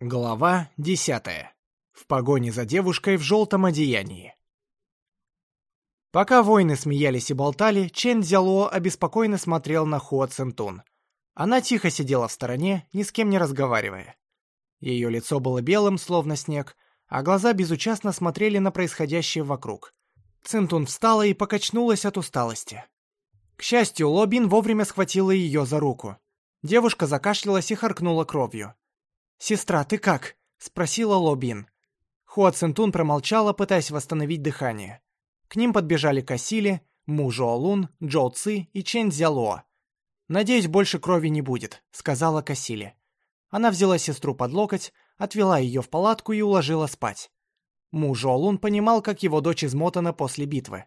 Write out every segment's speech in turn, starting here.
Глава десятая. В погоне за девушкой в желтом одеянии. Пока воины смеялись и болтали, Чен Дзяло обеспокоенно смотрел на Хуа Центун. Она тихо сидела в стороне, ни с кем не разговаривая. Ее лицо было белым, словно снег, а глаза безучастно смотрели на происходящее вокруг. Цинтун встала и покачнулась от усталости. К счастью, Лобин вовремя схватила ее за руку. Девушка закашлялась и харкнула кровью. «Сестра, ты как?» — спросила Лобин. Хуа Цинтун промолчала, пытаясь восстановить дыхание. К ним подбежали Касили, Му Жоолун, Джоу Ци и Чен Цзяло. «Надеюсь, больше крови не будет», — сказала Касили. Она взяла сестру под локоть, отвела ее в палатку и уложила спать. Му Жоолун понимал, как его дочь измотана после битвы.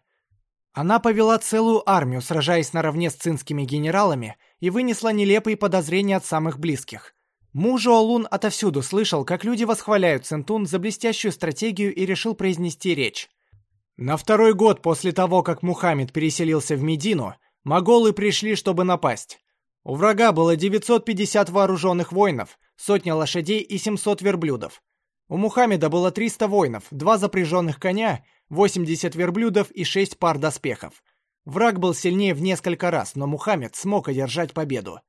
Она повела целую армию, сражаясь наравне с цинскими генералами, и вынесла нелепые подозрения от самых близких. Му Жоолун отовсюду слышал, как люди восхваляют Центун за блестящую стратегию и решил произнести речь. На второй год после того, как Мухаммед переселился в Медину, моголы пришли, чтобы напасть. У врага было 950 вооруженных воинов, сотня лошадей и 700 верблюдов. У Мухаммеда было 300 воинов, два запряженных коня, 80 верблюдов и 6 пар доспехов. Враг был сильнее в несколько раз, но Мухаммед смог одержать победу.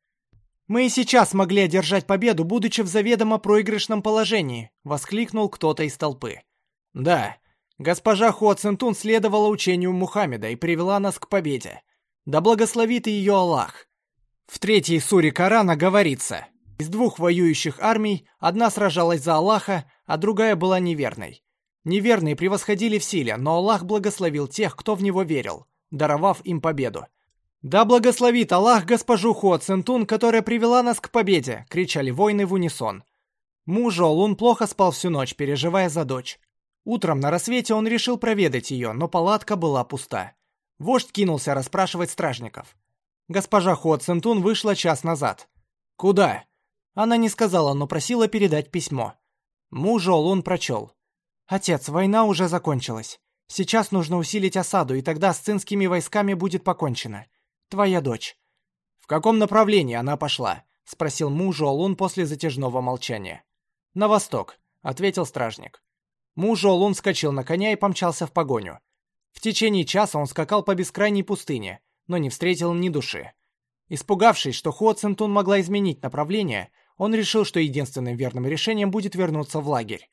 «Мы и сейчас могли одержать победу, будучи в заведомо проигрышном положении», — воскликнул кто-то из толпы. «Да, госпожа Хуа Цинтун следовала учению Мухаммеда и привела нас к победе. Да благословит ее Аллах». В третьей суре Корана говорится, из двух воюющих армий одна сражалась за Аллаха, а другая была неверной. Неверные превосходили в силе, но Аллах благословил тех, кто в него верил, даровав им победу. «Да благословит Аллах госпожу Хуа Центун, которая привела нас к победе!» — кричали воины в унисон. Муж Олун плохо спал всю ночь, переживая за дочь. Утром на рассвете он решил проведать ее, но палатка была пуста. Вождь кинулся расспрашивать стражников. Госпожа Хуа Центун вышла час назад. «Куда?» Она не сказала, но просила передать письмо. Муж Олун прочел. «Отец, война уже закончилась. Сейчас нужно усилить осаду, и тогда с цинскими войсками будет покончено. Твоя дочь». «В каком направлении она пошла?» — спросил муж Олун после затяжного молчания. «На восток», — ответил стражник. Муж Олун вскочил на коня и помчался в погоню. В течение часа он скакал по бескрайней пустыне, но не встретил ни души. Испугавшись, что Хуо Центун могла изменить направление, он решил, что единственным верным решением будет вернуться в лагерь.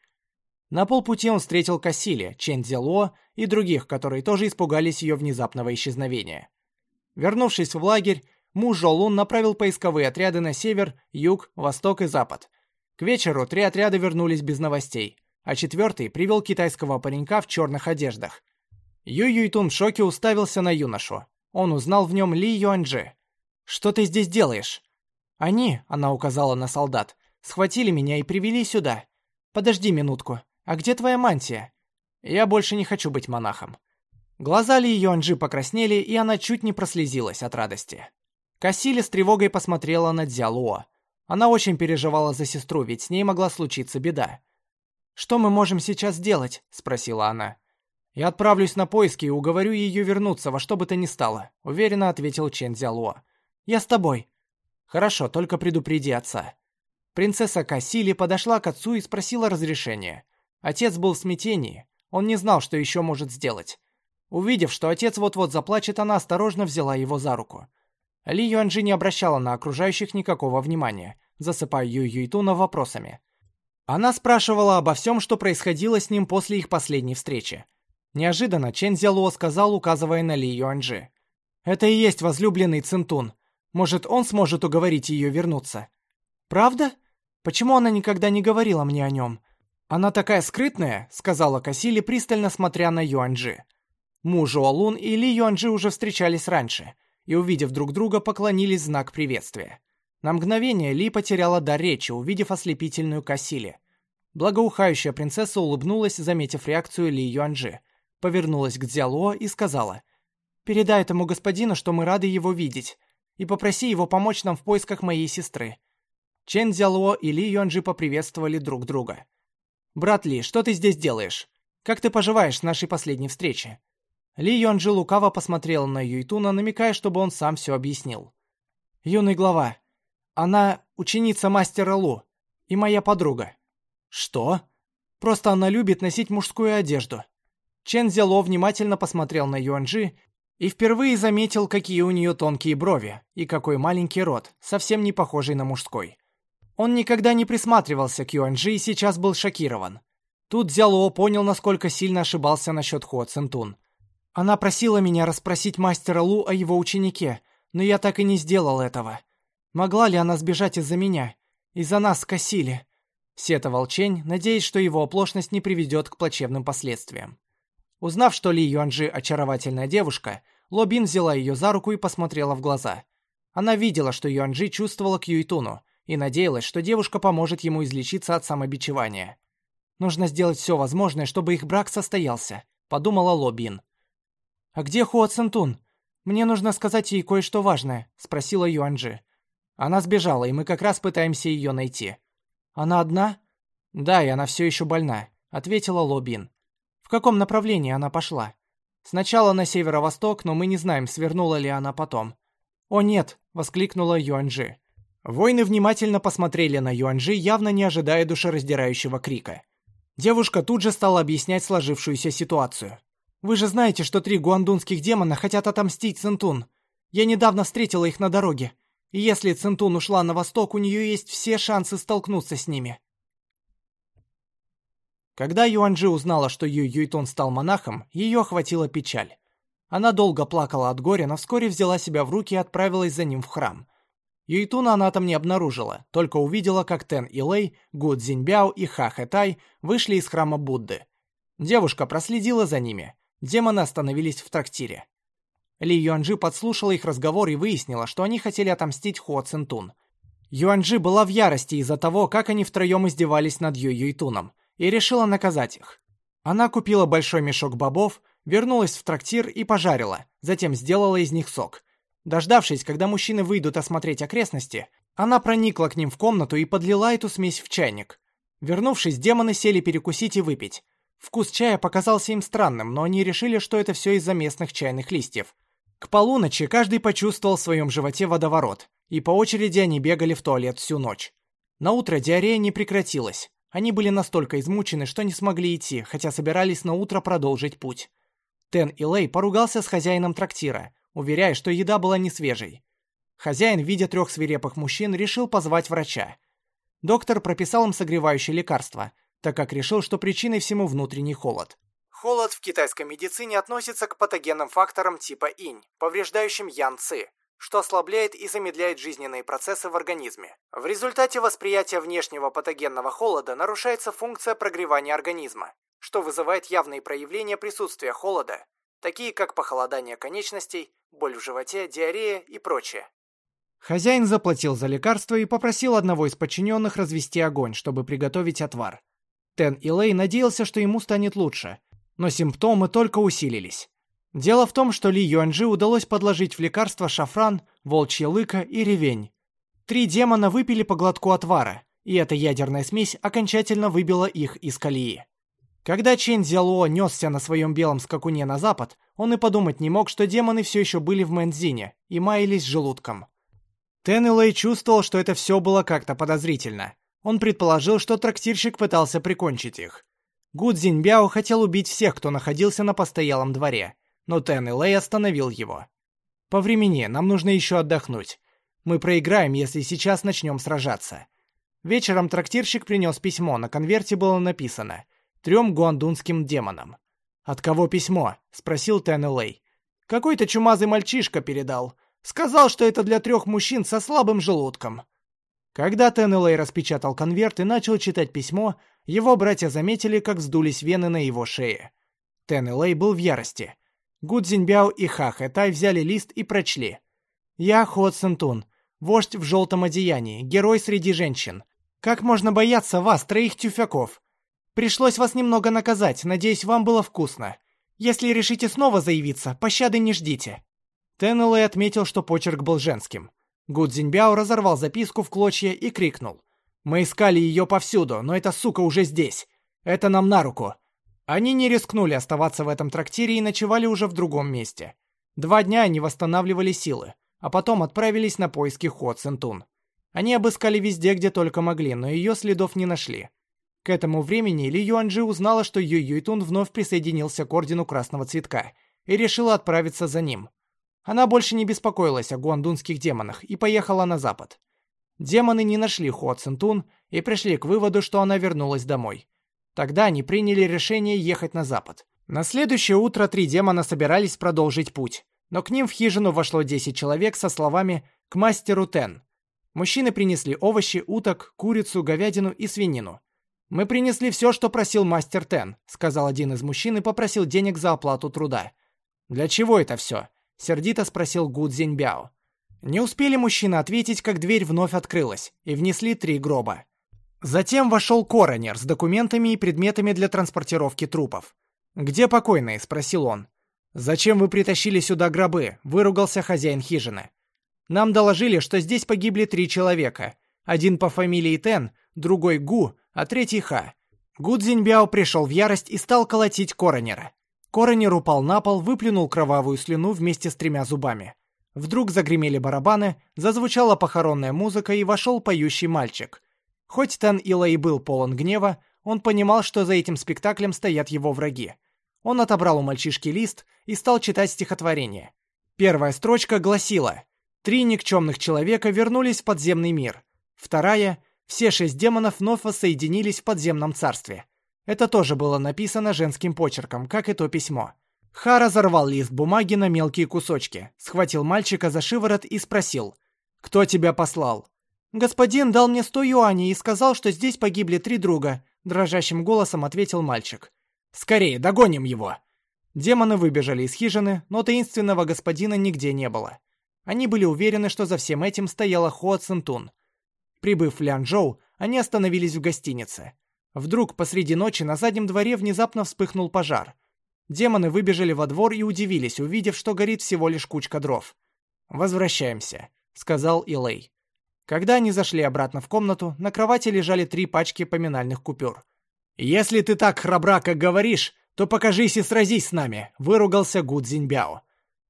На полпути он встретил Кассили, Чен Цзяло и других, которые тоже испугались ее внезапного исчезновения. Вернувшись в лагерь, муж Жолун направил поисковые отряды на север, юг, восток и запад. К вечеру три отряда вернулись без новостей, а четвертый привел китайского паренька в черных одеждах. Ю Юйтун в шоке уставился на юношу. Он узнал в нем Ли Юаньджи. «Что ты здесь делаешь?» «Они», — она указала на солдат, — «схватили меня и привели сюда. Подожди минутку. А где твоя мантия?» «Я больше не хочу быть монахом». Глаза Ли Юанджи покраснели, и она чуть не прослезилась от радости. Кассили с тревогой посмотрела на Дзялуо. Она очень переживала за сестру, ведь с ней могла случиться беда. «Что мы можем сейчас сделать?» — спросила она. «Я отправлюсь на поиски и уговорю ее вернуться во что бы то ни стало», — уверенно ответил Чен Дзялуо. «Я с тобой», Хорошо, только предупреди отца. Принцесса Кассили подошла к отцу и спросила разрешения. Отец был в смятении. Он не знал, что еще может сделать. Увидев, что отец вот-вот заплачет, она осторожно взяла его за руку. Ли Юанжи не обращала на окружающих никакого внимания, засыпая Ю Юйтуна вопросами. Она спрашивала обо всем, что происходило с ним после их последней встречи. Неожиданно Чен Зялуо сказал, указывая на Ли Юанжи. «Это и есть возлюбленный Цинтун. Может, он сможет уговорить ее вернуться. Правда? Почему она никогда не говорила мне о нем? Она такая скрытная, сказала Касили, пристально смотря на Юанджи. Муж Уолун и Ли Юанджи уже встречались раньше, и, увидев друг друга, поклонились знак приветствия. На мгновение Ли потеряла дар речи, увидев ослепительную Касили. Благоухающая принцесса улыбнулась, заметив реакцию Ли Юанджи, повернулась к Дзяло и сказала, «Передай этому господину, что мы рады его видеть и попроси его помочь нам в поисках моей сестры». Чен Дзяло и Ли Юанджи поприветствовали друг друга. «Брат Ли, что ты здесь делаешь? Как ты поживаешь с нашей последней встречи?» Ли Юанджи лукаво посмотрел на Юйтуна, намекая, чтобы он сам все объяснил. «Юный глава, она ученица мастера Лу и моя подруга. Что? Просто она любит носить мужскую одежду. Чен Зяло внимательно посмотрел на Юанжи и впервые заметил, какие у нее тонкие брови и какой маленький рот, совсем не похожий на мужской. Он никогда не присматривался к Юанжи и сейчас был шокирован. Тут Зяло понял, насколько сильно ошибался насчет Хуа Центун. Она просила меня расспросить мастера Лу о его ученике, но я так и не сделал этого. Могла ли она сбежать из-за меня? Из-за нас скосили. Сетовал Чень, надеясь, что его оплошность не приведет к плачевным последствиям. Узнав, что Ли Юанжи очаровательная девушка, Лобин взяла ее за руку и посмотрела в глаза. Она видела, что Юанжи чувствовала к Юйтуну, и надеялась, что девушка поможет ему излечиться от самобичевания. «Нужно сделать все возможное, чтобы их брак состоялся», — подумала Лобин. «А где Хуа Центун? Мне нужно сказать ей кое-что важное», — спросила Юанжи. Она сбежала, и мы как раз пытаемся ее найти. Она одна? Да, и она все еще больна, ответила Лобин. В каком направлении она пошла? Сначала на северо-восток, но мы не знаем, свернула ли она потом. О нет, воскликнула Юанжи. Воины внимательно посмотрели на Юанжи, явно не ожидая душераздирающего крика. Девушка тут же стала объяснять сложившуюся ситуацию. «Вы же знаете, что три гуандунских демона хотят отомстить Центун. Я недавно встретила их на дороге. И если Центун ушла на восток, у нее есть все шансы столкнуться с ними. Когда Юанджи узнала, что Юй Юйтон стал монахом, ее охватила печаль. Она долго плакала от горя, но вскоре взяла себя в руки и отправилась за ним в храм. Юйтуна она там не обнаружила, только увидела, как Тен Илэй, Гу Цзиньбяо и Ха Хэтай вышли из храма Будды. Девушка проследила за ними. Демоны остановились в трактире. Ли Юанжи подслушала их разговор и выяснила, что они хотели отомстить Хуо Цинтун. Юанжи была в ярости из-за того, как они втроем издевались над Ю Юйтуном, и решила наказать их. Она купила большой мешок бобов, вернулась в трактир и пожарила, затем сделала из них сок. Дождавшись, когда мужчины выйдут осмотреть окрестности, она проникла к ним в комнату и подлила эту смесь в чайник. Вернувшись, демоны сели перекусить и выпить. Вкус чая показался им странным, но они решили, что это все из-за местных чайных листьев. К полуночи каждый почувствовал в своем животе водоворот, и по очереди они бегали в туалет всю ночь. На утро диарея не прекратилась. Они были настолько измучены, что не смогли идти, хотя собирались на утро продолжить путь. Тен и Лэй поругался с хозяином трактира, уверяя, что еда была не свежей. Хозяин, видя трех свирепых мужчин, решил позвать врача. Доктор прописал им согревающее лекарство, так как решил, что причиной всему внутренний холод. Холод в китайской медицине относится к патогенным факторам типа инь, повреждающим ян-ци, что ослабляет и замедляет жизненные процессы в организме. В результате восприятия внешнего патогенного холода нарушается функция прогревания организма, что вызывает явные проявления присутствия холода, такие как похолодание конечностей, боль в животе, диарея и прочее. Хозяин заплатил за лекарство и попросил одного из подчиненных развести огонь, чтобы приготовить отвар. Тен Илэй надеялся, что ему станет лучше, но симптомы только усилились. Дело в том, что Ли Юаньжи удалось подложить в лекарство шафран, волчья лыка и ревень. Три демона выпили по глотку отвара, и эта ядерная смесь окончательно выбила их из колеи. Когда Чен Зялуо несся на своем белом скакуне на запад, он и подумать не мог, что демоны все еще были в Мэнзине и маялись желудком. Тен Илэй чувствовал, что это все было как-то подозрительно. Он предположил, что трактирщик пытался прикончить их. Гу Цзиньбяо хотел убить всех, кто находился на постоялом дворе, но Тен Лэй остановил его. «По времени, нам нужно еще отдохнуть. Мы проиграем, если сейчас начнем сражаться». Вечером трактирщик принес письмо, на конверте было написано «Трем гуандунским демонам». «От кого письмо?» — спросил Тен Лэй. «Какой-то чумазый мальчишка передал. Сказал, что это для трех мужчин со слабым желудком». Когда Теннелей распечатал конверт и начал читать письмо, его братья заметили, как вздулись вены на его шее. Теннелей был в ярости. Гудзиньбяо и Ха Хэтай взяли лист и прочли. «Я Хо Центун, вождь в желтом одеянии, герой среди женщин. Как можно бояться вас, троих тюфяков? Пришлось вас немного наказать, надеюсь, вам было вкусно. Если решите снова заявиться, пощады не ждите». Теннелей отметил, что почерк был женским. Гудзиньбяо разорвал записку в клочья и крикнул. «Мы искали ее повсюду, но эта сука уже здесь. Это нам на руку». Они не рискнули оставаться в этом трактире и ночевали уже в другом месте. Два дня они восстанавливали силы, а потом отправились на поиски Хо Центун. Они обыскали везде, где только могли, но ее следов не нашли. К этому времени Ли Юанджи узнала, что Юй Юйтун вновь присоединился к Ордену Красного Цветка и решила отправиться за ним. Она больше не беспокоилась о гуандунских демонах и поехала на запад. Демоны не нашли Хуа Цинтун и пришли к выводу, что она вернулась домой. Тогда они приняли решение ехать на запад. На следующее утро три демона собирались продолжить путь, но к ним в хижину вошло 10 человек со словами «К мастеру Тен». Мужчины принесли овощи, уток, курицу, говядину и свинину. «Мы принесли все, что просил мастер Тен», — сказал один из мужчин и попросил денег за оплату труда. «Для чего это все?» — сердито спросил Гу Цзиньбяо. Не успели мужчины ответить, как дверь вновь открылась, и внесли три гроба. Затем вошел коронер с документами и предметами для транспортировки трупов. «Где покойные?» — спросил он. «Зачем вы притащили сюда гробы?» — выругался хозяин хижины. «Нам доложили, что здесь погибли три человека. Один по фамилии Тен, другой Гу, а третий Ха. Гудзиньбяо пришел в ярость и стал колотить коронера. Коронер упал на пол, выплюнул кровавую слюну вместе с тремя зубами. Вдруг загремели барабаны, зазвучала похоронная музыка и вошел поющий мальчик. Хоть Тен Ила и был полон гнева, он понимал, что за этим спектаклем стоят его враги. Он отобрал у мальчишки лист и стал читать стихотворение. Первая строчка гласила «Три никчемных человека вернулись в подземный мир». Вторая все шесть демонов вновь воссоединились в подземном царстве. Это тоже было написано женским почерком, как и то письмо. Ха разорвал лист бумаги на мелкие кусочки, схватил мальчика за шиворот и спросил, «Кто тебя послал?» «Господин дал мне сто юаней и сказал, что здесь погибли три друга», дрожащим голосом ответил мальчик. «Скорее, догоним его!» Демоны выбежали из хижины, но таинственного господина нигде не было. Они были уверены, что за всем этим стояла Хуа Цинтун, Прибыв в Лянчжоу, они остановились в гостинице. Вдруг посреди ночи на заднем дворе внезапно вспыхнул пожар. Демоны выбежали во двор и удивились, увидев, что горит всего лишь кучка дров. «Возвращаемся», — сказал Илэй. Когда они зашли обратно в комнату, на кровати лежали три пачки поминальных купюр. «Если ты так храбра, как говоришь, то покажись и сразись с нами», — выругался Гу Цзиньбяо.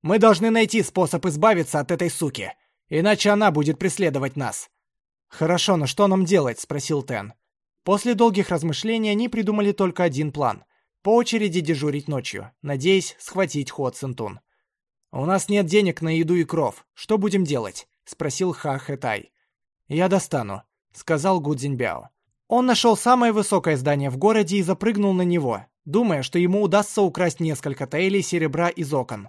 «Мы должны найти способ избавиться от этой суки, иначе она будет преследовать нас. «Хорошо, но что нам делать?» — спросил Тен. После долгих размышлений они придумали только один план — по очереди дежурить ночью, надеясь схватить Хо Цинтун. «У нас нет денег на еду и кров. Что будем делать?» — спросил Ха Хэтай. «Я достану», — сказал Гу Цзиньбяо. Он нашел самое высокое здание в городе и запрыгнул на него, думая, что ему удастся украсть несколько таэлей серебра из окон.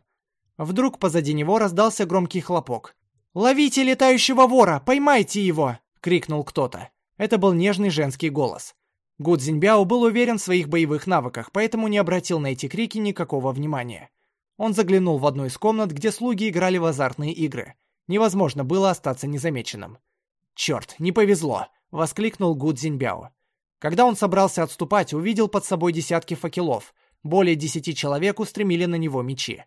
Вдруг позади него раздался громкий хлопок. «Ловите летающего вора! Поймайте его!» — крикнул кто-то. Это был нежный женский голос. Гу Цзиньбяо был уверен в своих боевых навыках, поэтому не обратил на эти крики никакого внимания. Он заглянул в одну из комнат, где слуги играли в азартные игры. Невозможно было остаться незамеченным. «Черт, не повезло!» — воскликнул Гу Цзиньбяо. Когда он собрался отступать, увидел под собой десятки факелов. Более десяти человек устремили на него мечи.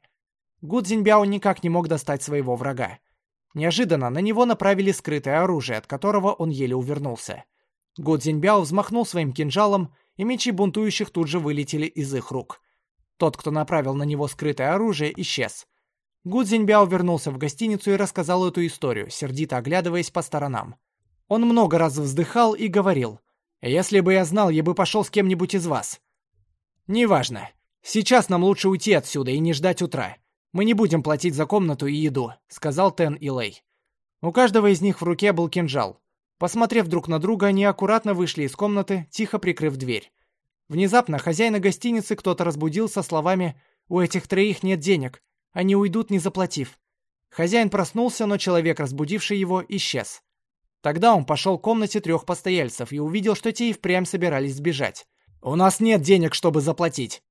Гу Цзиньбяо никак не мог достать своего врага. Неожиданно на него направили скрытое оружие, от которого он еле увернулся. Го Цзиньбяо взмахнул своим кинжалом, и мечи бунтующих тут же вылетели из их рук. Тот, кто направил на него скрытое оружие, исчез. Гу Цзиньбяо вернулся в гостиницу и рассказал эту историю, сердито оглядываясь по сторонам. Он много раз вздыхал и говорил, «Если бы я знал, я бы пошел с кем-нибудь из вас». «Неважно. Сейчас нам лучше уйти отсюда и не ждать утра. «Мы не будем платить за комнату и еду», — сказал Тен и Лэй. У каждого из них в руке был кинжал. Посмотрев друг на друга, они аккуратно вышли из комнаты, тихо прикрыв дверь. Внезапно хозяина гостиницы кто-то разбудил со словами «У этих троих нет денег. Они уйдут, не заплатив». Хозяин проснулся, но человек, разбудивший его, исчез. Тогда он пошел к комнате трех постояльцев и увидел, что те и впрямь собирались сбежать. «У нас нет денег, чтобы заплатить.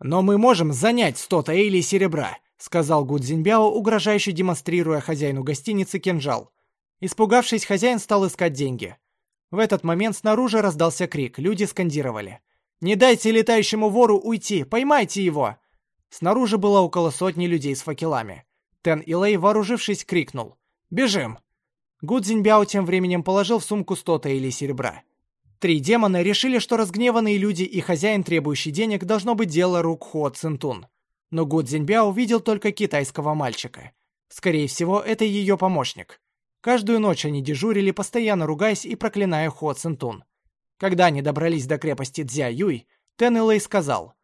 Но мы можем занять сто таэлей серебра сказал Гудзиньбяо, угрожающе демонстрируя хозяину гостиницы кинжал. Испугавшись, хозяин стал искать деньги. В этот момент снаружи раздался крик, люди скандировали. «Не дайте летающему вору уйти! Поймайте его!» Снаружи было около сотни людей с факелами. Тен Илэй, вооружившись, крикнул. «Бежим!» Гудзиньбяо тем временем положил в сумку стота или серебра. Три демона решили, что разгневанные люди и хозяин, требующий денег, должно быть дело рук Хуо Цинтун но Гу Цзиньбяо увидел только китайского мальчика. Скорее всего, это ее помощник. Каждую ночь они дежурили, постоянно ругаясь и проклиная Хо Цинтун. Когда они добрались до крепости Дзя-Юй, Тен Илэй сказал,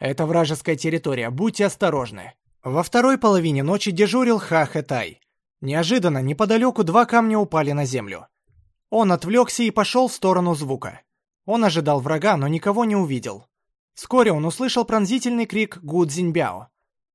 «Это вражеская территория, будьте осторожны». Во второй половине ночи дежурил Ха Хэтай. Неожиданно неподалеку два камня упали на землю. Он отвлекся и пошел в сторону звука. Он ожидал врага, но никого не увидел. Вскоре он услышал пронзительный крик Гу Цзиньбяо.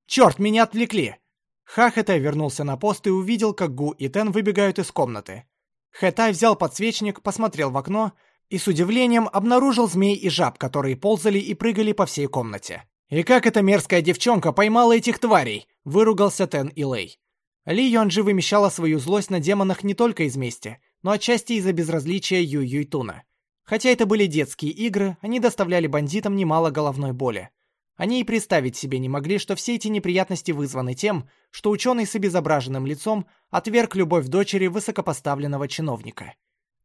«Черт, меня отвлекли!» Ха Хэтай вернулся на пост и увидел, как Гу и Тен выбегают из комнаты. Хэтай взял подсвечник, посмотрел в окно и с удивлением обнаружил змей и жаб, которые ползали и прыгали по всей комнате. «И как эта мерзкая девчонка поймала этих тварей?» — выругался Тен Илэй. Ли Йонджи вымещала свою злость на демонах не только из мести, но отчасти из-за безразличия Ю Юйтуна. Хотя это были детские игры, они доставляли бандитам немало головной боли. Они и представить себе не могли, что все эти неприятности вызваны тем, что ученый с обезображенным лицом отверг любовь дочери высокопоставленного чиновника.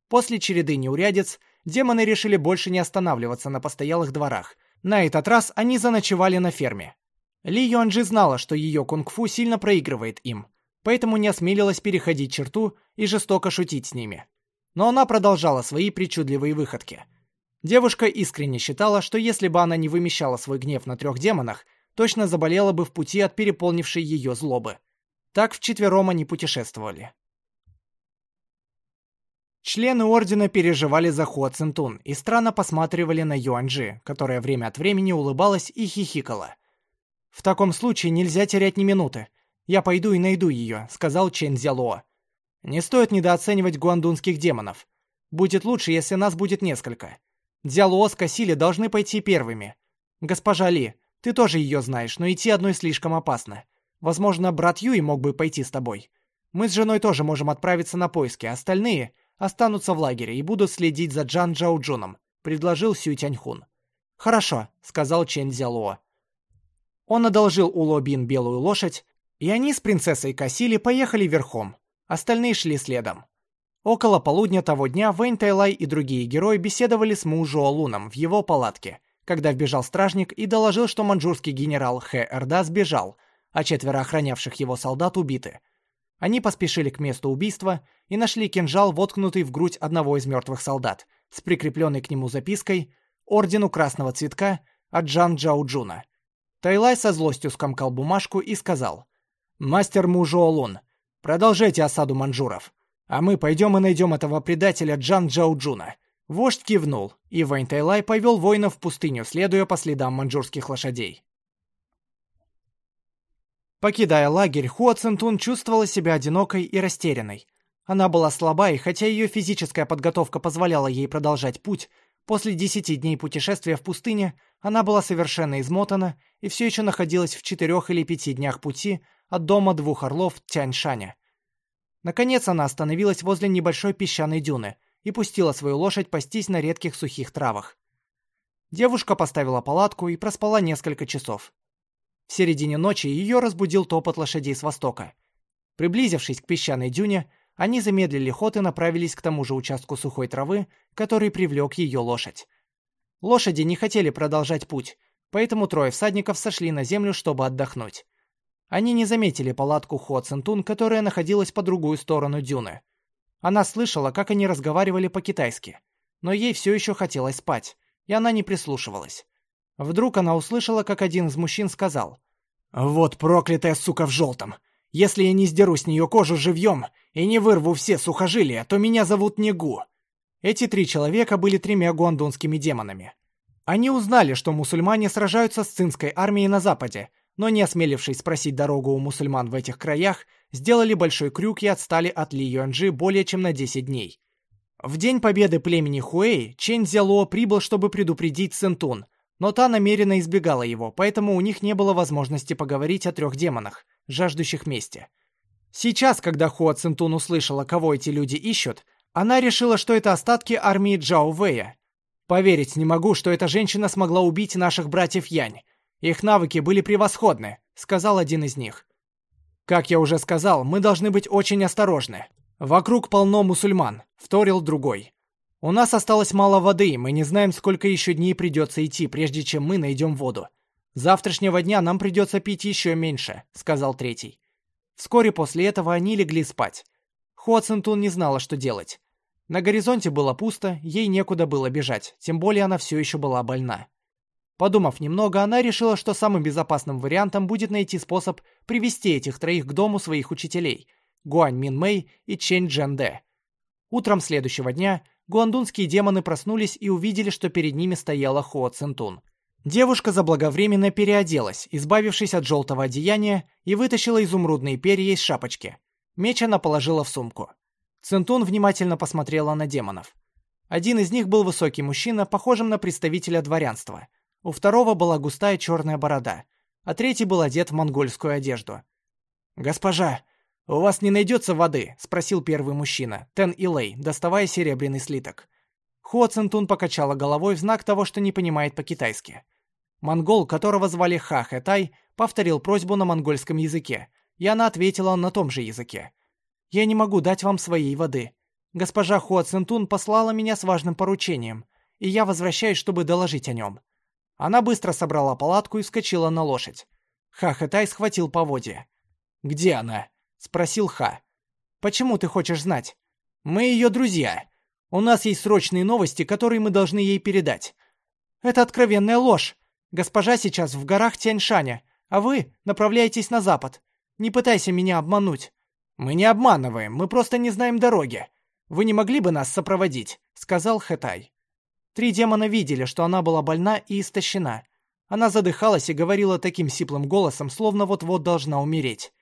После череды неурядиц демоны решили больше не останавливаться на постоялых дворах. На этот раз они заночевали на ферме. Ли Юанджи знала, что ее кунг-фу сильно проигрывает им, поэтому не осмелилась переходить черту и жестоко шутить с ними. Но она продолжала свои причудливые выходки. Девушка искренне считала, что если бы она не вымещала свой гнев на трех демонах, точно заболела бы в пути от переполнившей ее злобы. Так вчетвером они путешествовали. Члены Ордена переживали за Хуа Цинтун и странно посматривали на Юаньжи, которая время от времени улыбалась и хихикала. «В таком случае нельзя терять ни минуты. «Я пойду и найду ее», — сказал Чен Зяло. «Не стоит недооценивать гуандунских демонов. Будет лучше, если нас будет несколько. Дзяло с Касили должны пойти первыми. Госпожа Ли, ты тоже ее знаешь, но идти одной слишком опасно. Возможно, брат Юй мог бы пойти с тобой. Мы с женой тоже можем отправиться на поиски, остальные останутся в лагере и будут следить за Джан Джаоджуном», — предложил Сюй Тяньхун. «Хорошо», — сказал Чен Дзяло. Он одолжил у Лобин белую лошадь, и они с принцессой Касили поехали верхом. Остальные шли следом. Около полудня того дня Вэнь Тайлай и другие герои беседовали с Му Луном в его палатке, когда вбежал стражник и доложил, что манчжурский генерал Хэ Эрда сбежал, а четверо охранявших его солдат убиты. Они поспешили к месту убийства и нашли кинжал, воткнутый в грудь одного из мертвых солдат, с прикрепленной к нему запиской «Ордену Красного Цветка» от Джан Джауджуна. Тайлай со злостью скомкал бумажку и сказал – «Мастер Мужоолун, продолжайте осаду манжуров, а мы пойдем и найдем этого предателя Джан Джауджуна». Вождь кивнул, и Вэнь Тайлай повел воинов в пустыню, следуя по следам манжурских лошадей. Покидая лагерь, Хуа Цинтун чувствовала себя одинокой и растерянной. Она была слаба, и хотя ее физическая подготовка позволяла ей продолжать путь, после десяти дней путешествия в пустыне она была совершенно измотана и все еще находилась в четырех или пяти днях пути от дома двух орлов Тяньшаня. Наконец она остановилась возле небольшой песчаной дюны и пустила свою лошадь пастись на редких сухих травах. Девушка поставила палатку и проспала несколько часов. В середине ночи ее разбудил топот лошадей с востока. Приблизившись к песчаной дюне, они замедлили ход и направились к тому же участку сухой травы, который привлек ее лошадь. Лошади не хотели продолжать путь, поэтому трое всадников сошли на землю, чтобы отдохнуть. Они не заметили палатку Хо Центун, которая находилась по другую сторону дюны. Она слышала, как они разговаривали по-китайски, но ей все еще хотелось спать, и она не прислушивалась. Вдруг она услышала, как один из мужчин сказал, «Вот проклятая сука в желтом! Если я не сдеру с нее кожу живьем и не вырву все сухожилия, то меня зовут Негу». Эти три человека были тремя гуандунскими демонами. Они узнали, что мусульмане сражаются с цинской армией на западе, но не осмелившись спросить дорогу у мусульман в этих краях, сделали большой крюк и отстали от Ли Юанжи более чем на 10 дней. В день победы племени Хуэй Чен Зяло прибыл, чтобы предупредить Сентун, но та намеренно избегала его, поэтому у них не было возможности поговорить о трех демонах, жаждущих мести. Сейчас, когда Хуа Цинтун услышала, кого эти люди ищут, она решила, что это остатки армии Джао Вэя. «Поверить не могу, что эта женщина смогла убить наших братьев Янь. Их навыки были превосходны», — сказал один из них. «Как я уже сказал, мы должны быть очень осторожны. Вокруг полно мусульман», — вторил другой. «У нас осталось мало воды, и мы не знаем, сколько еще дней придется идти, прежде чем мы найдем воду. Завтрашнего дня нам придется пить еще меньше», — сказал третий. Вскоре после этого они легли спать. Хуа Цинтун не знала, что делать. На горизонте было пусто, ей некуда было бежать, тем более она все еще была больна. Подумав немного, она решила, что самым безопасным вариантом будет найти способ привести этих троих к дому своих учителей – Гуань Мин Мэй и Чэнь Джен Дэ. Утром следующего дня гуандунские демоны проснулись и увидели, что перед ними стояла Хуо Цинтун. Девушка заблаговременно переоделась, избавившись от желтого одеяния, и вытащила изумрудные перья из шапочки. Меч она положила в сумку. Цинтун внимательно посмотрела на демонов. Один из них был высокий мужчина, похожим на представителя дворянства. У второго была густая черная борода, а третий был одет в монгольскую одежду. «Госпожа, у вас не найдется воды?» — спросил первый мужчина, Тен Илэй, доставая серебряный слиток. Хуо Цинтун покачала головой в знак того, что не понимает по-китайски. Монгол, которого звали Ха Хэтай, повторил просьбу на монгольском языке, и она ответила на том же языке. Я не могу дать вам своей воды. Госпожа Хуа Цинтун послала меня с важным поручением, и я возвращаюсь, чтобы доложить о нем». Она быстро собрала палатку и вскочила на лошадь. Ха Хэтай схватил поводья. «Где она?» — спросил Ха. «Почему ты хочешь знать? Мы ее друзья. У нас есть срочные новости, которые мы должны ей передать. Это откровенная ложь. Госпожа сейчас в горах Тяньшаня, а вы направляетесь на запад. Не пытайся меня обмануть. «Мы не обманываем, мы просто не знаем дороги. Вы не могли бы нас сопроводить?» — сказал Хэтай. Три демона видели, что она была больна и истощена. Она задыхалась и говорила таким сиплым голосом, словно вот-вот должна умереть.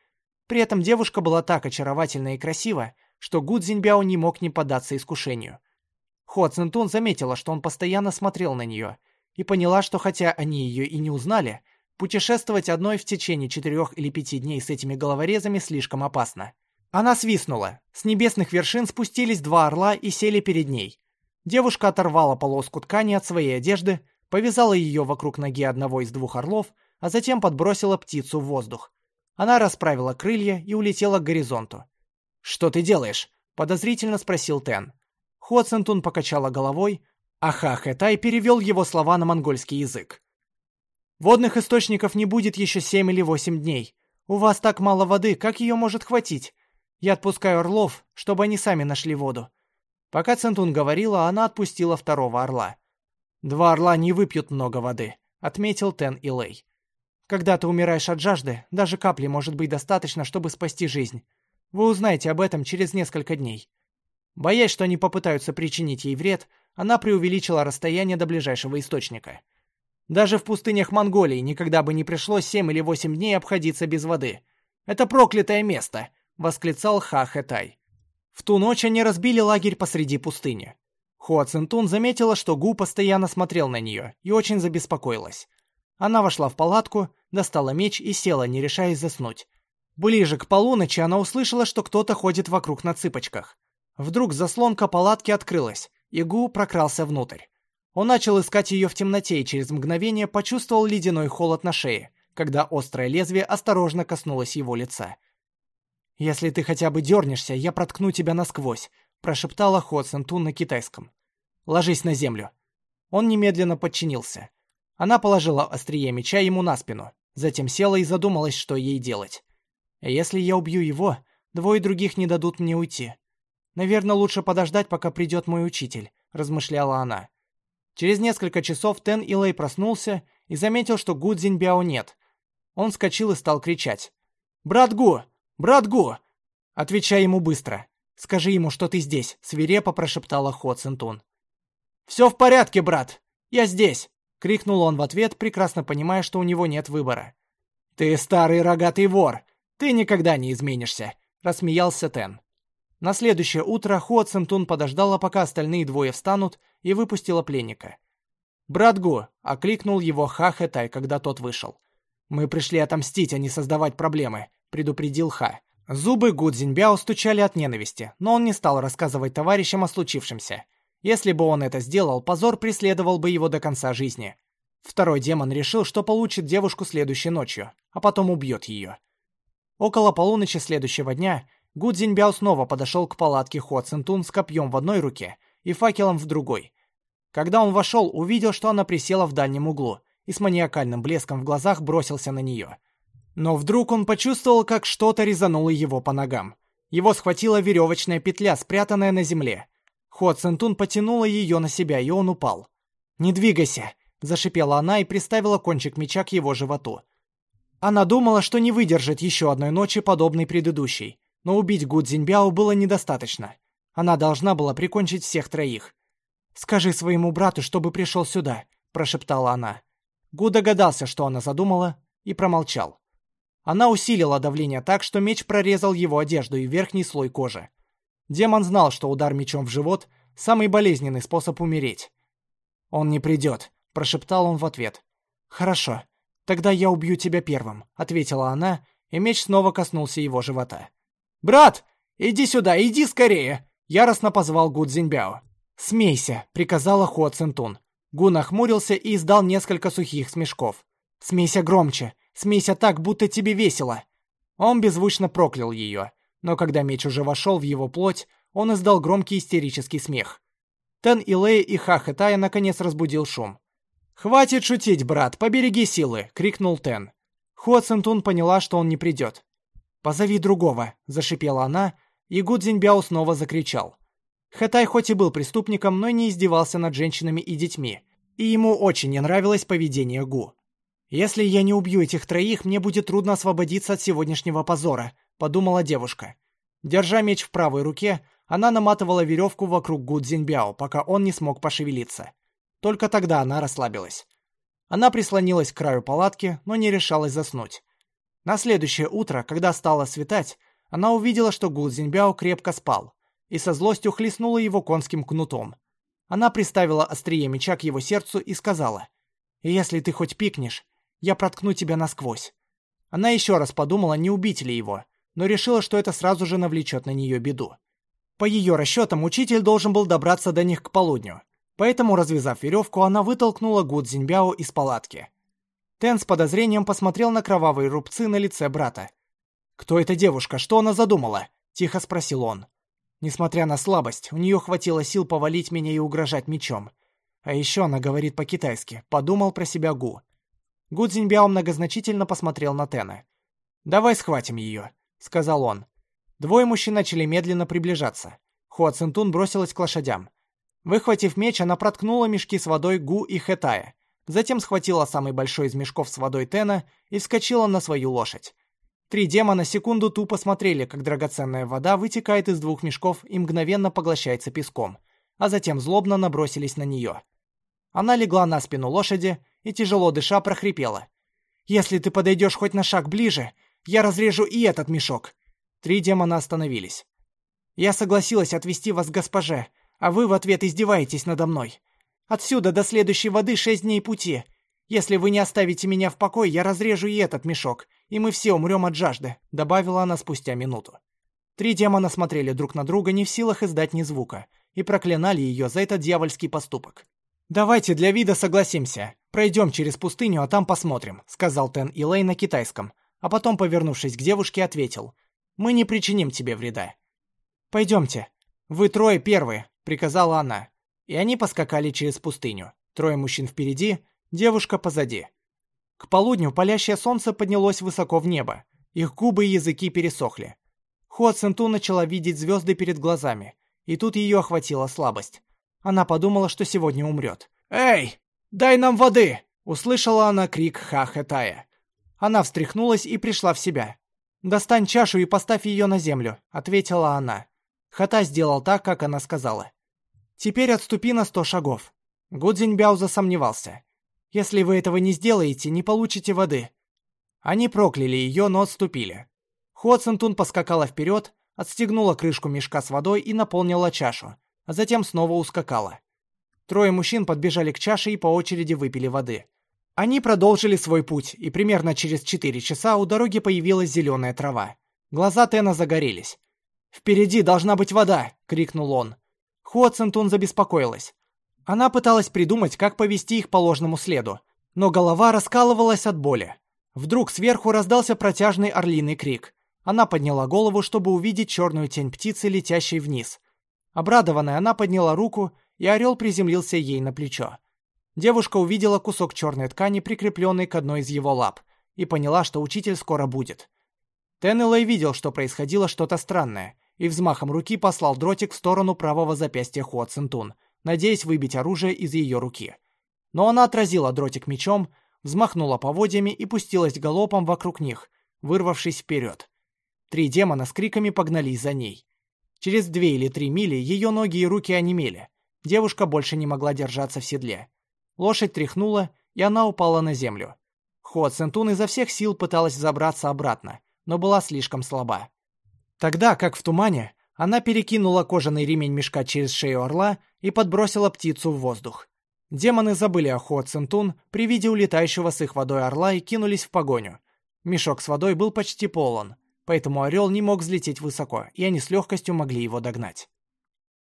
При этом девушка была так очаровательна и красива, что Гу Цзиньбяо не мог не поддаться искушению. Хо Цинтун заметила, что он постоянно смотрел на нее, и поняла, что хотя они ее и не узнали, путешествовать одной в течение четырех или пяти дней с этими головорезами слишком опасно. Она свистнула. С небесных вершин спустились два орла и сели перед ней. Девушка оторвала полоску ткани от своей одежды, повязала ее вокруг ноги одного из двух орлов, а затем подбросила птицу в воздух. Она расправила крылья и улетела к горизонту. «Что ты делаешь?» — подозрительно спросил Тен. Хо Центун покачала головой, а Ха Хэтай перевел его слова на монгольский язык. «Водных источников не будет еще семь или восемь дней. У вас так мало воды, как ее может хватить? Я отпускаю орлов, чтобы они сами нашли воду. Пока Центун говорила, она отпустила второго орла. Два орла не выпьют много воды, отметил Тен Илэй. Когда ты умираешь от жажды, даже капли может быть достаточно, чтобы спасти жизнь. Вы узнаете об этом через несколько дней. Боясь, что они попытаются причинить ей вред, она преувеличила расстояние до ближайшего источника. Даже в пустынях Монголии никогда бы не пришлось семь или восемь дней обходиться без воды. Это проклятое место, — восклицал Ха Хэтай. В ту ночь они разбили лагерь посреди пустыни. Хуа Цинтун заметила, что Гу постоянно смотрел на нее и очень забеспокоилась. Она вошла в палатку, достала меч и села, не решаясь заснуть. Ближе к полуночи она услышала, что кто-то ходит вокруг на цыпочках. Вдруг заслонка палатки открылась, и Гу прокрался внутрь. Он начал искать ее в темноте и через мгновение почувствовал ледяной холод на шее, когда острое лезвие осторожно коснулось его лица. «Если ты хотя бы дернешься, я проткну тебя насквозь», прошептала Хо Центун на китайском. «Ложись на землю». Он немедленно подчинился. Она положила острие меча ему на спину, затем села и задумалась, что ей делать. «Если я убью его, двое других не дадут мне уйти. Наверное, лучше подождать, пока придет мой учитель», размышляла она. Через несколько часов Тен Илэй проснулся и заметил, что Гу Цзиньбяо нет. Он вскочил и стал кричать. «Брат Гу, «Брат Гу!» «Отвечай ему быстро. Скажи ему, что ты здесь», — свирепо прошептала Хо Цинтун. «Все в порядке, брат! Я здесь!» — крикнул он в ответ, прекрасно понимая, что у него нет выбора. «Ты старый рогатый вор! Ты никогда не изменишься!» — рассмеялся Тен. На следующее утро Хо Цинтун подождала, пока остальные двое встанут, и выпустила пленника. «Брат Гу!» — окликнул его Ха Хэтай, когда тот вышел. «Мы пришли отомстить, а не создавать проблемы предупредил Ха. Зубы Гу Цзиньбяо стучали от ненависти, но он не стал рассказывать товарищам о случившемся. Если бы он это сделал, позор преследовал бы его до конца жизни. Второй демон решил, что получит девушку следующей ночью, а потом убьет ее. Около полуночи следующего дня Гу Цзиньбяо снова подошел к палатке Хо Цинтун с копьем в одной руке и факелом в другой. Когда он вошел, увидел, что она присела в дальнем углу и с маниакальным блеском в глазах бросился на нее. Но вдруг он почувствовал, как что-то резануло его по ногам. Его схватила веревочная петля, спрятанная на земле. Хо Центун потянула ее на себя, и он упал. «Не двигайся!» – зашипела она и приставила кончик меча к его животу. Она думала, что не выдержит еще одной ночи, подобной предыдущей, но убить Гу Цзиньбяо было недостаточно. Она должна была прикончить всех троих. «Скажи своему брату, чтобы пришел сюда», – прошептала она. Гу догадался, что она задумала, и промолчал. Она усилила давление так, что меч прорезал его одежду и верхний слой кожи. Демон знал, что удар мечом в живот – самый болезненный способ умереть. «Он не придет», – прошептал он в ответ. «Хорошо, тогда я убью тебя первым», – ответила она, и меч снова коснулся его живота. «Брат, иди сюда, иди скорее!» – яростно позвал Гу Цзиньбяо. «Смейся», — приказала Хуа Цинтун. Гу нахмурился и издал несколько сухих смешков. «Смейся громче! Смейся так, будто тебе весело!» Он беззвучно проклял ее, но когда меч уже вошел в его плоть, он издал громкий истерический смех. Тен Илэй и Ха Хэтая наконец разбудил шум. «Хватит шутить, брат, побереги силы!» — крикнул Тен. Хуа Цинтун поняла, что он не придет. «Позови другого!» — зашипела она, и Гу Цзиньбяо снова закричал. Хатай хоть и был преступником, но не издевался над женщинами и детьми, и ему очень не нравилось поведение Гу. «Если я не убью этих троих, мне будет трудно освободиться от сегодняшнего позора», — подумала девушка. Держа меч в правой руке, она наматывала веревку вокруг Гу Цзиньбяо, пока он не смог пошевелиться. Только тогда она расслабилась. Она прислонилась к краю палатки, но не решалась заснуть. На следующее утро, когда стало светать, она увидела, что Гу Цзиньбяо крепко спал и со злостью хлестнула его конским кнутом. Она приставила острие меча к его сердцу и сказала, «Если ты хоть пикнешь, я проткну тебя насквозь». Она еще раз подумала, не убить ли его, но решила, что это сразу же навлечет на нее беду. По ее расчетам, учитель должен был добраться до них к полудню, поэтому, развязав веревку, она вытолкнула Гу Цзиньбяо из палатки. Тен с подозрением посмотрел на кровавые рубцы на лице брата. «Кто эта девушка? Что она задумала?» – тихо спросил он. Несмотря на слабость, у нее хватило сил повалить меня и угрожать мечом. А еще она говорит по-китайски, подумал про себя Гу. Гу Цзиньбяо многозначительно посмотрел на Тена. «Давай схватим ее», — сказал он. Двое мужчин начали медленно приближаться. Хуа Цинтун бросилась к лошадям. Выхватив меч, она проткнула мешки с водой Гу и Хэтая. Затем схватила самый большой из мешков с водой Тена и вскочила на свою лошадь. Три демона секунду тупо смотрели, как драгоценная вода вытекает из двух мешков и мгновенно поглощается песком, а затем злобно набросились на нее. Она легла на спину лошади и, тяжело дыша, прохрипела. «Если ты подойдешь хоть на шаг ближе, я разрежу и этот мешок». Три демона остановились. «Я согласилась отвезти вас к госпоже, а вы в ответ издеваетесь надо мной. Отсюда до следующей воды шесть дней пути. Если вы не оставите меня в покое, я разрежу и этот мешок, и мы все умрем от жажды», — добавила она спустя минуту. Три демона смотрели друг на друга, не в силах издать ни звука, и проклинали ее за этот дьявольский поступок. «Давайте для вида согласимся. Пройдем через пустыню, а там посмотрим», — сказал Тен Илэй на китайском, а потом, повернувшись к девушке, ответил. «Мы не причиним тебе вреда». «Пойдемте. Вы трое первые», — приказала она. И они поскакали через пустыню. Трое мужчин впереди, девушка позади. К полудню палящее солнце поднялось высоко в небо. Их губы и языки пересохли. Хуа Центу начала видеть звезды перед глазами, и тут ее охватила слабость. Она подумала, что сегодня умрет. «Эй, дай нам воды!» Услышала она крик Ха Хэтая. Она встряхнулась и пришла в себя. «Достань чашу и поставь ее на землю», — ответила она. Хата сделал так, как она сказала. «Теперь отступи на сто шагов». Гудзиньбяо засомневался. Если вы этого не сделаете, не получите воды». Они прокляли ее, но отступили. Цинтун поскакала вперед, отстегнула крышку мешка с водой и наполнила чашу, а затем снова ускакала. Трое мужчин подбежали к чаше и по очереди выпили воды. Они продолжили свой путь, и примерно через четыре часа у дороги появилась зеленая трава. Глаза Тена загорелись. «Впереди должна быть вода!» — крикнул он. Хуа Цинтун забеспокоилась. Она пыталась придумать, как повести их по ложному следу, но голова раскалывалась от боли. Вдруг сверху раздался протяжный орлиный крик. Она подняла голову, чтобы увидеть черную тень птицы, летящей вниз. Обрадованная, она подняла руку, и орел приземлился ей на плечо. Девушка увидела кусок черной ткани, прикрепленный к одной из его лап, и поняла, что учитель скоро будет. Теннелэй видел, что происходило что-то странное, и взмахом руки послал дротик в сторону правого запястья Хуа Цинтун, надеясь выбить оружие из ее руки. Но она отразила дротик мечом, взмахнула поводьями и пустилась галопом вокруг них, вырвавшись вперед. Три демона с криками погнались за ней. Через две или три мили ее ноги и руки онемели. Девушка больше не могла держаться в седле. Лошадь тряхнула, и она упала на землю. Хуа Центун изо всех сил пыталась забраться обратно, но была слишком слаба. Тогда, как в тумане, она перекинула кожаный ремень мешка через шею орла и подбросила птицу в воздух. Демоны забыли о Хуа Центун при виде улетающего с их водой орла и кинулись в погоню. Мешок с водой был почти полон, поэтому орел не мог взлететь высоко, и они с легкостью могли его догнать.